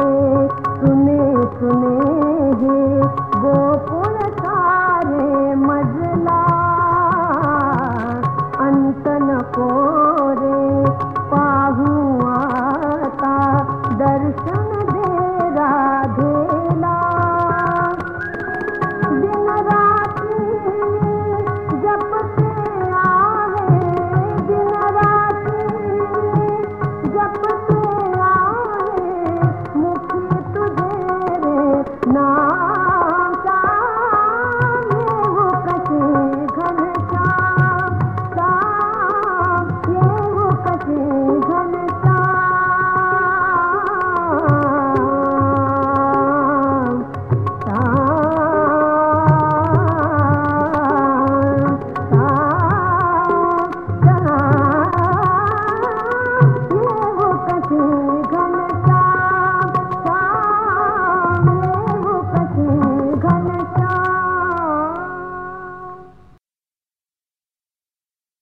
cô thương